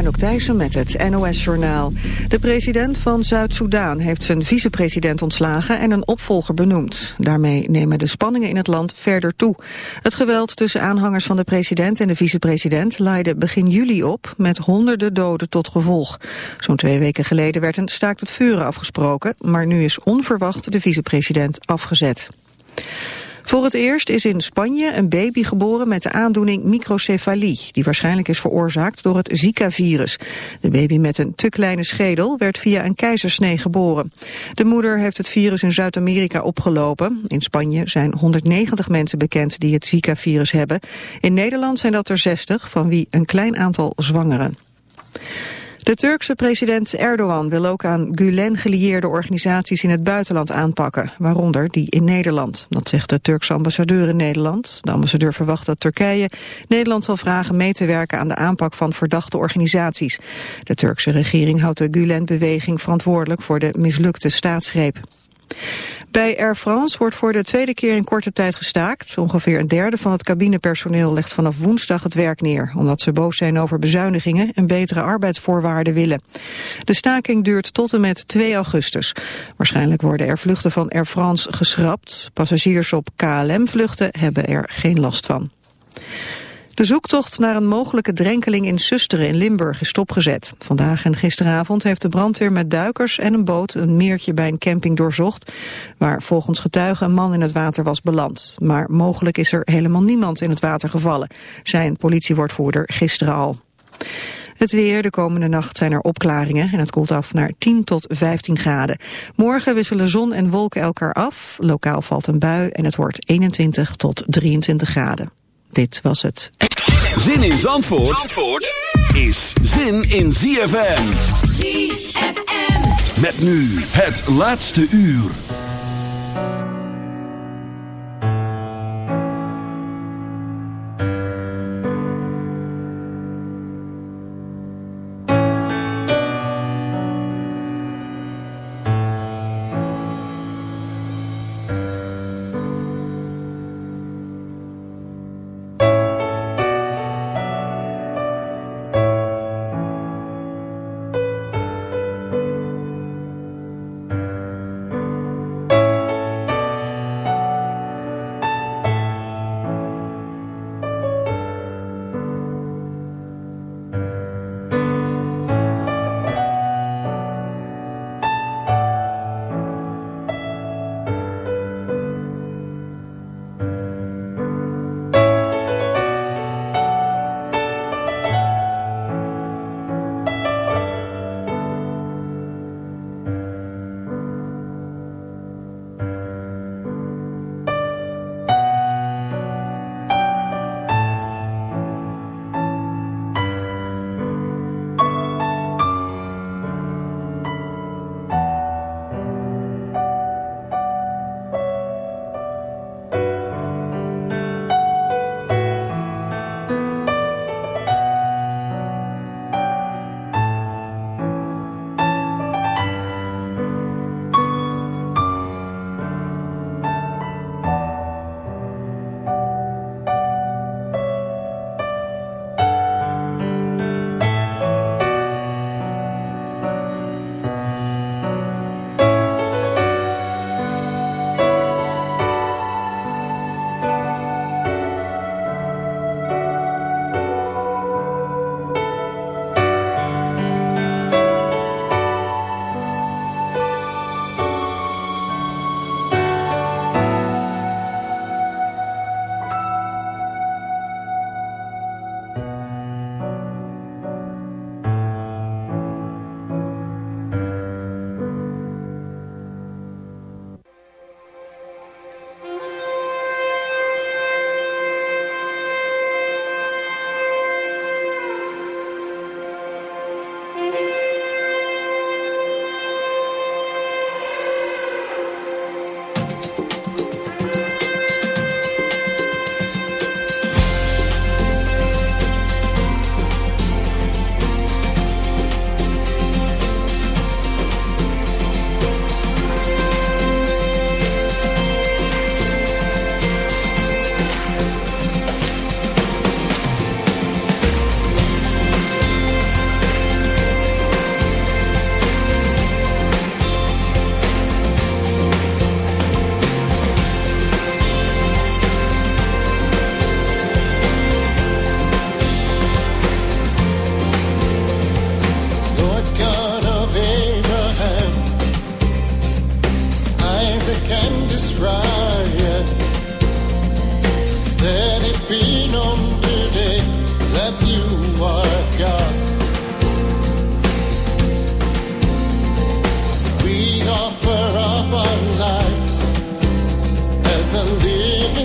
Anouk met het NOS-journaal. De president van Zuid-Soedan heeft zijn vicepresident ontslagen en een opvolger benoemd. Daarmee nemen de spanningen in het land verder toe. Het geweld tussen aanhangers van de president en de vicepresident leidde begin juli op met honderden doden tot gevolg. Zo'n twee weken geleden werd een staakt het vuren afgesproken, maar nu is onverwacht de vicepresident afgezet. Voor het eerst is in Spanje een baby geboren met de aandoening microcefalie, die waarschijnlijk is veroorzaakt door het Zika-virus. De baby met een te kleine schedel werd via een keizersnee geboren. De moeder heeft het virus in Zuid-Amerika opgelopen. In Spanje zijn 190 mensen bekend die het Zika-virus hebben. In Nederland zijn dat er 60, van wie een klein aantal zwangeren. De Turkse president Erdogan wil ook aan Gulen gelieerde organisaties in het buitenland aanpakken, waaronder die in Nederland. Dat zegt de Turkse ambassadeur in Nederland. De ambassadeur verwacht dat Turkije Nederland zal vragen mee te werken aan de aanpak van verdachte organisaties. De Turkse regering houdt de Gulen-beweging verantwoordelijk voor de mislukte staatsgreep. Bij Air France wordt voor de tweede keer in korte tijd gestaakt. Ongeveer een derde van het cabinepersoneel legt vanaf woensdag het werk neer... omdat ze boos zijn over bezuinigingen en betere arbeidsvoorwaarden willen. De staking duurt tot en met 2 augustus. Waarschijnlijk worden er vluchten van Air France geschrapt. Passagiers op KLM-vluchten hebben er geen last van. De zoektocht naar een mogelijke drenkeling in Susteren in Limburg is stopgezet. Vandaag en gisteravond heeft de brandweer met duikers en een boot een meertje bij een camping doorzocht, waar volgens getuigen een man in het water was beland. Maar mogelijk is er helemaal niemand in het water gevallen, zei een politiewoordvoerder gisteren al. Het weer, de komende nacht zijn er opklaringen en het koelt af naar 10 tot 15 graden. Morgen wisselen zon en wolken elkaar af, lokaal valt een bui en het wordt 21 tot 23 graden. Dit was het. Zin in Zandvoort, Zandvoort is zin in ZFM. ZFM. Met nu het laatste uur.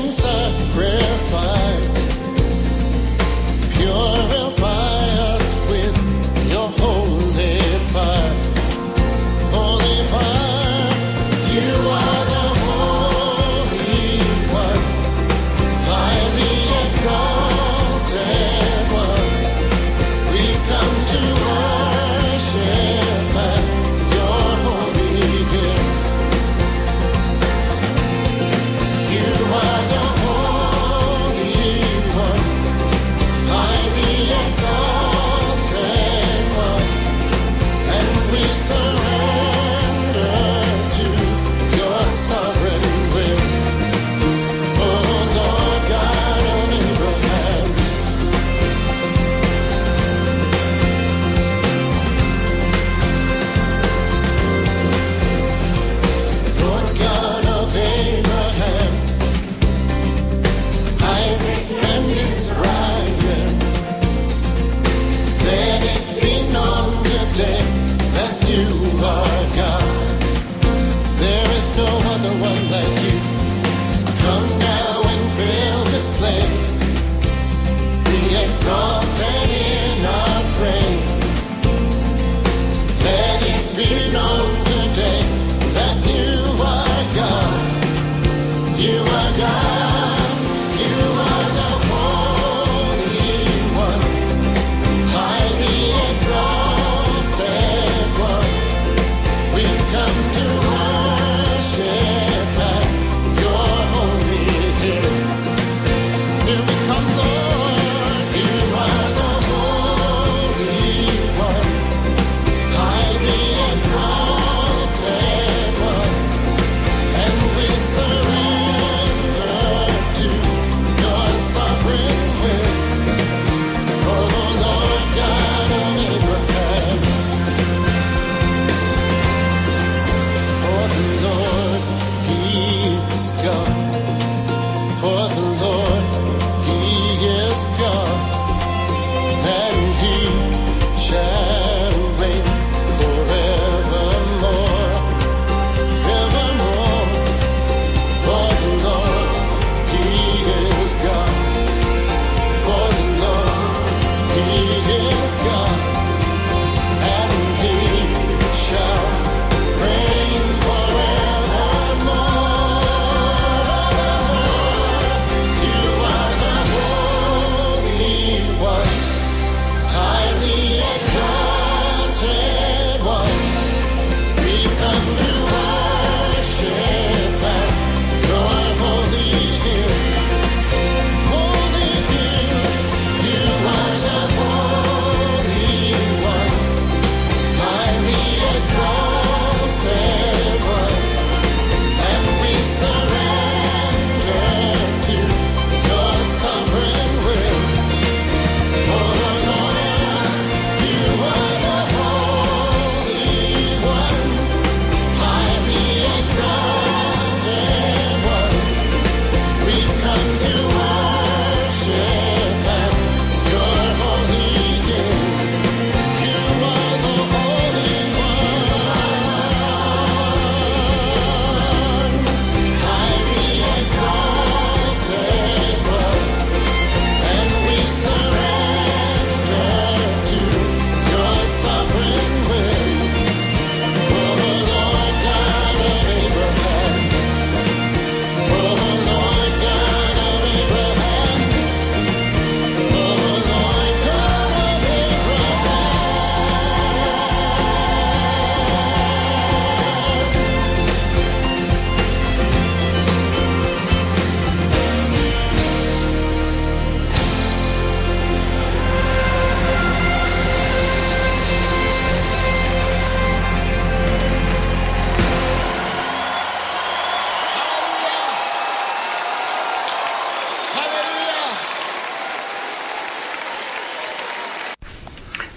sacrifice.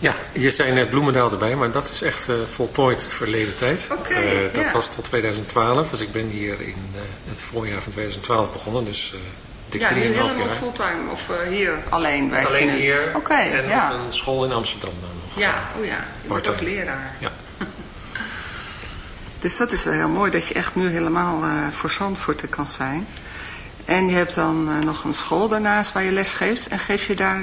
Ja, hier zijn net Bloemendaal erbij, maar dat is echt uh, voltooid verleden tijd. Okay, uh, dat ja. was tot 2012, dus ik ben hier in uh, het voorjaar van 2012 begonnen, dus dik 3,5 ja, jaar. Ja, helemaal fulltime of hier alleen werk Alleen hier okay, en ja. op een school in Amsterdam dan nog. Ja, oh ja, je wordt ook leraar. Ja. dus dat is wel heel mooi dat je echt nu helemaal voor Zandvoort kan zijn. En je hebt dan nog een school daarnaast waar je les geeft en geef je daar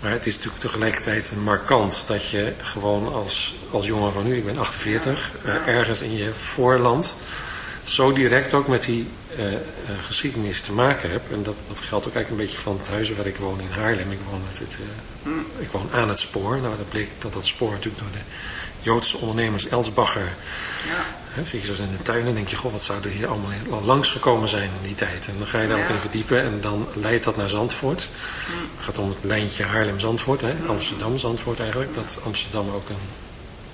Maar het is natuurlijk tegelijkertijd markant dat je gewoon als, als jongen van nu, ik ben 48, uh, ergens in je voorland zo direct ook met die uh, uh, geschiedenis te maken heb. En dat, dat geldt ook eigenlijk een beetje van het huis waar ik woon in Haarlem. Ik woon, het, het, uh, mm. ik woon aan het spoor. Nou, dat bleek dat dat spoor natuurlijk door de Joodse ondernemers Elsbacher... Ja. Hè, zie je zo in de tuin en denk je, goh, wat zou er hier allemaal al langs gekomen zijn in die tijd. En dan ga je daar ja. wat in verdiepen en dan leidt dat naar Zandvoort. Mm. Het gaat om het lijntje Haarlem-Zandvoort, mm. Amsterdam-Zandvoort eigenlijk. Dat Amsterdam ook een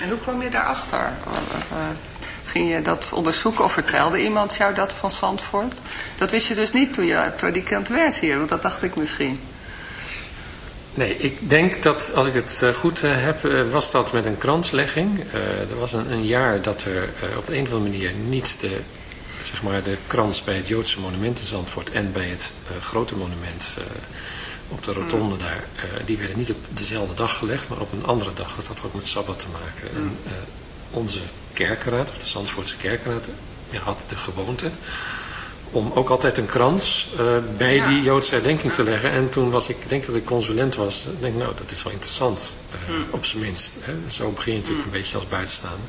En hoe kwam je daarachter? Uh, ging je dat onderzoeken of vertelde iemand jou dat van Zandvoort? Dat wist je dus niet toen je predikant werd hier, want dat dacht ik misschien. Nee, ik denk dat, als ik het goed heb, was dat met een kranslegging. er was een, een, jaar dat er op een of andere manier niet de, zeg maar, de krans bij het Joodse monument in Zandvoort en bij het grote monument op de rotonde daar, uh, die werden niet op dezelfde dag gelegd, maar op een andere dag. Dat had ook met Sabbat te maken. En uh, onze kerkenraad, of de Zandvoortse kerkenraad, ja, had de gewoonte om ook altijd een krans uh, bij ja. die Joodse herdenking te leggen. En toen was ik, denk dat ik consulent was, ik denk nou, dat is wel interessant, hmm. op zijn minst. Hè. Zo begin je natuurlijk hmm. een beetje als buitenstaander.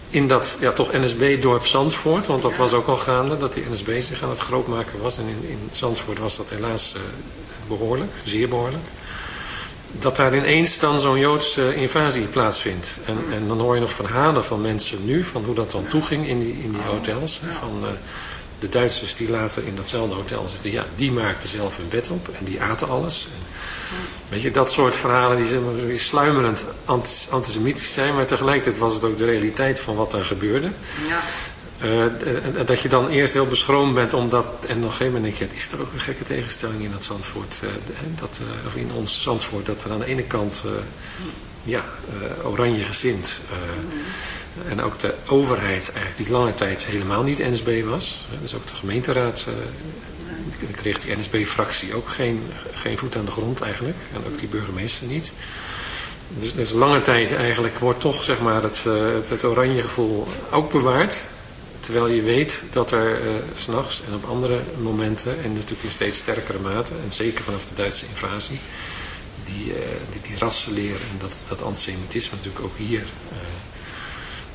in dat ja, toch NSB-dorp Zandvoort, want dat was ook al gaande, dat die NSB zich aan het grootmaken was en in, in Zandvoort was dat helaas uh, behoorlijk, zeer behoorlijk dat daar ineens dan zo'n Joodse invasie plaatsvindt. En, en dan hoor je nog verhalen van mensen nu, van hoe dat dan toeging in die, in die hotels. Van uh, de Duitsers die later in datzelfde hotel zitten, ja, die maakten zelf hun bed op en die aten alles. En, weet je, dat soort verhalen die, zeg maar, sluimerend antisemitisch zijn, maar tegelijkertijd was het ook de realiteit van wat daar gebeurde. Ja. Uh, dat je dan eerst heel beschroomd bent omdat, en op een gegeven moment denk je, het is er ook een gekke tegenstelling in dat Zandvoort, uh, dat, uh, of in ons Zandvoort, dat er aan de ene kant, ja, oranje gezind, en ook de overheid eigenlijk die lange tijd helemaal niet NSB was, dus ook de gemeenteraad, dan kreeg die NSB-fractie ook geen, geen voet aan de grond eigenlijk, en ook die burgemeester niet. Dus, dus lange tijd eigenlijk wordt toch zeg maar het, het, het oranje gevoel ook bewaard. Terwijl je weet dat er uh, s'nachts en op andere momenten, en natuurlijk in steeds sterkere mate, en zeker vanaf de Duitse invasie, die, uh, die, die rassenleer en dat, dat antisemitisme natuurlijk ook hier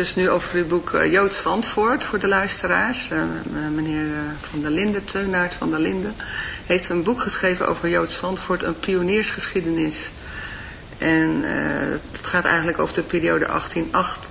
Dus nu over het boek uh, Joods Zandvoort voor de luisteraars. Uh, meneer Van der Linden, Teunaert van der Linden, heeft een boek geschreven over Joods Zandvoort, een pioniersgeschiedenis. En het gaat eigenlijk over de periode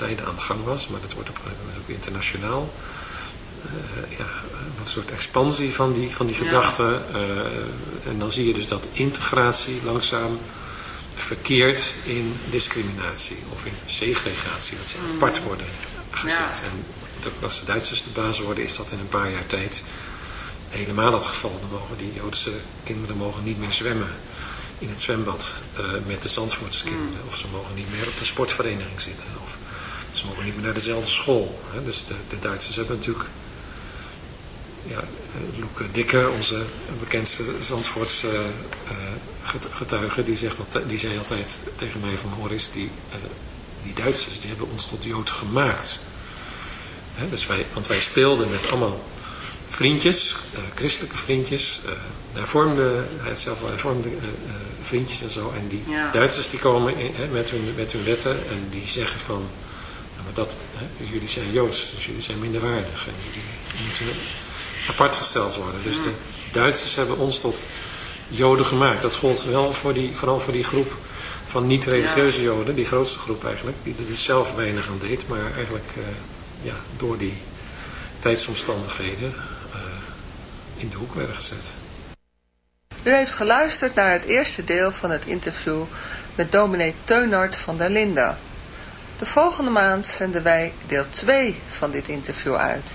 een tijd aan de gang was... maar dat wordt op een gegeven moment ook internationaal... eh, ja, een soort expansie van die, van die Ja. gedachten. eh, en dan zie je dus dat integratie langzaam verkeert in discriminatie of in segregatie. Dat ze apart worden gezet. Ja. En ook als de Duitsers de baas worden, is dat in een paar jaar tijd helemaal het geval. Dan mogen die Joodse kinderen mogen niet meer zwemmen in het zwembad eh, met de Zandvoortse kinderen. Of ze mogen niet meer op de sportvereniging zitten. Of ze mogen niet meer naar dezelfde school. Hè. Dus de, de Duitsers hebben natuurlijk ja, Loeke Dikker, onze bekendste Zandvoortse getuige, die, zegt dat, die zei altijd tegen mij van Horis, die, die Duitsers die hebben ons tot Jood gemaakt. dus wij, want wij speelden met allemaal vriendjes, christelijke vriendjes, hervormde, hij had zelf wel hervormde vriendjes en zo. En die Duitsers die komen in, met, hun, met hun wetten en die zeggen van, nou, maar dat, jullie zijn Joods, dus jullie zijn minderwaardig en jullie moeten apart gesteld worden. Dus de Duitsers hebben ons tot Joden gemaakt. Dat gold wel voor die, vooral voor die groep van niet-religieuze Joden, die grootste groep eigenlijk, die er dus zelf weinig aan deed, maar eigenlijk uh, ja, door die tijdsomstandigheden uh, in de hoek werden gezet. U heeft geluisterd naar het eerste deel van het interview met dominee Teunart van der Linde. De volgende maand zenden wij deel 2 van dit interview uit.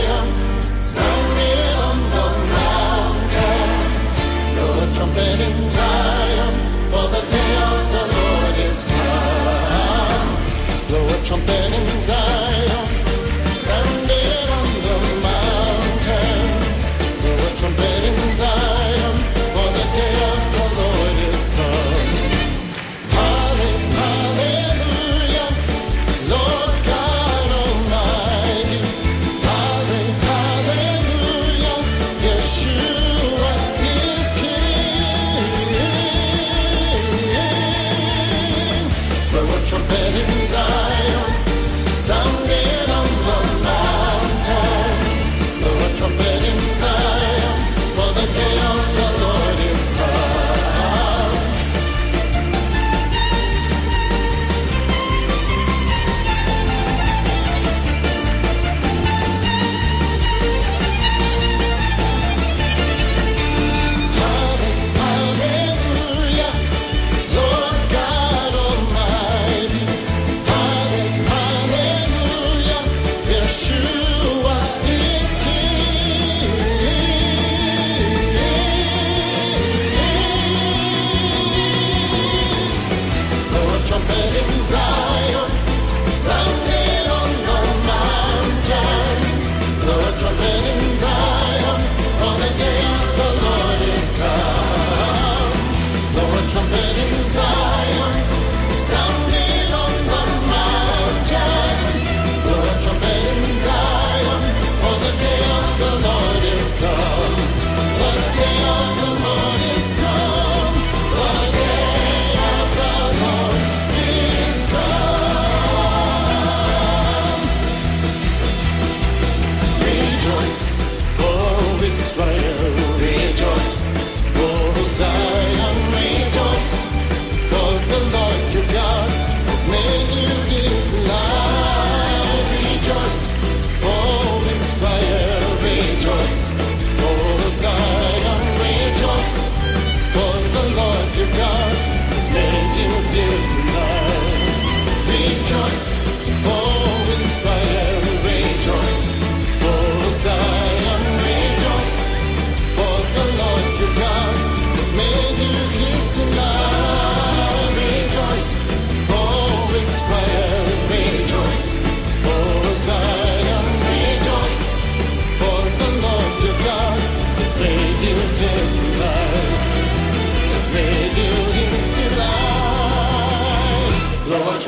Trumpet in Zion, for the day of the Lord is come. Blow a trumpet in Zion, sounded on the mountains. Blow a trumpet someday.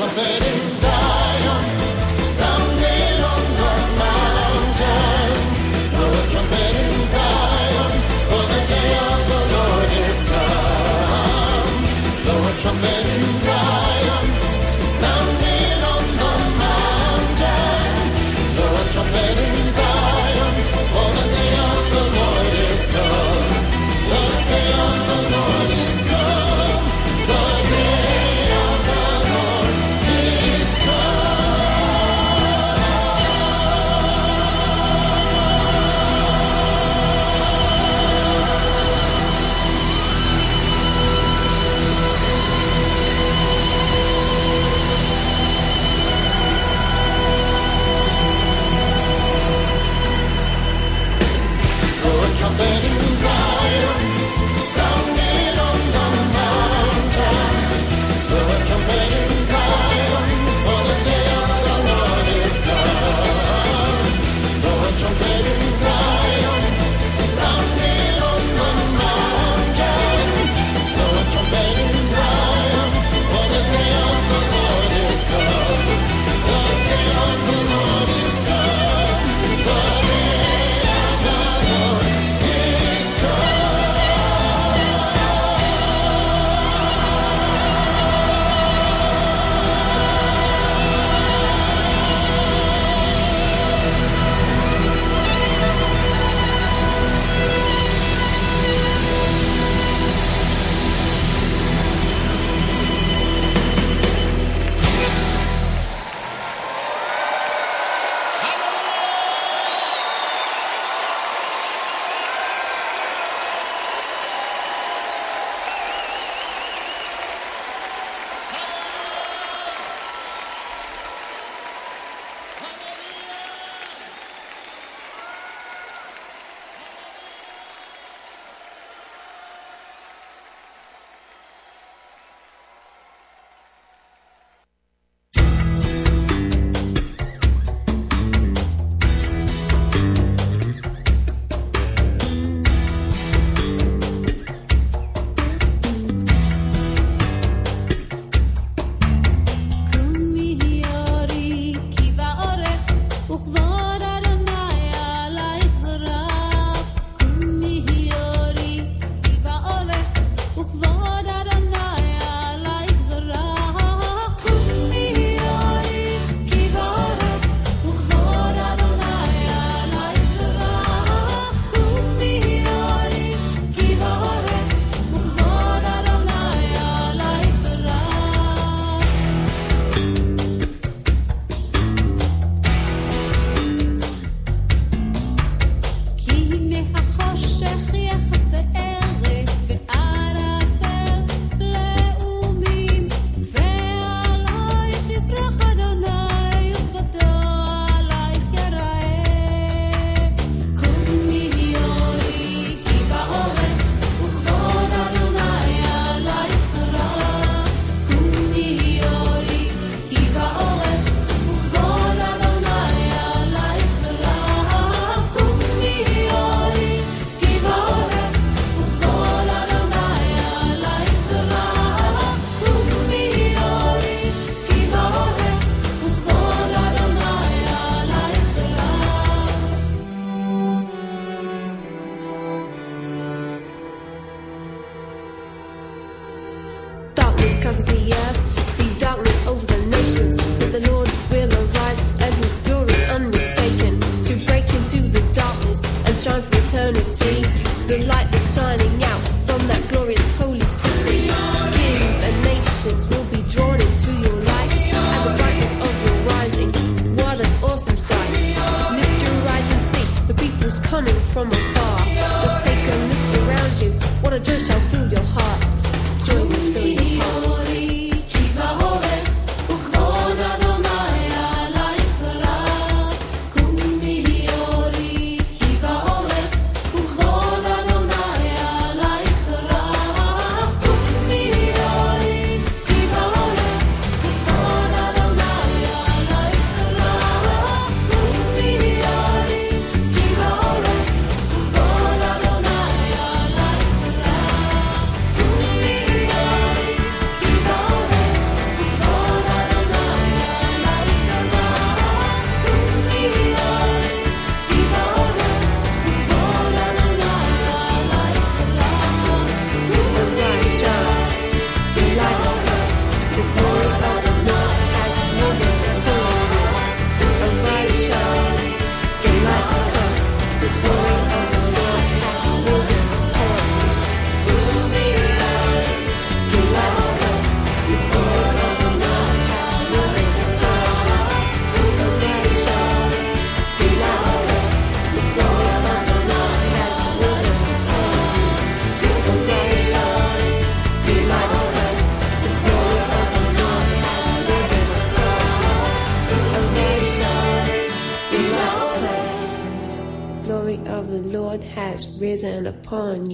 much warmth inside. 嗯你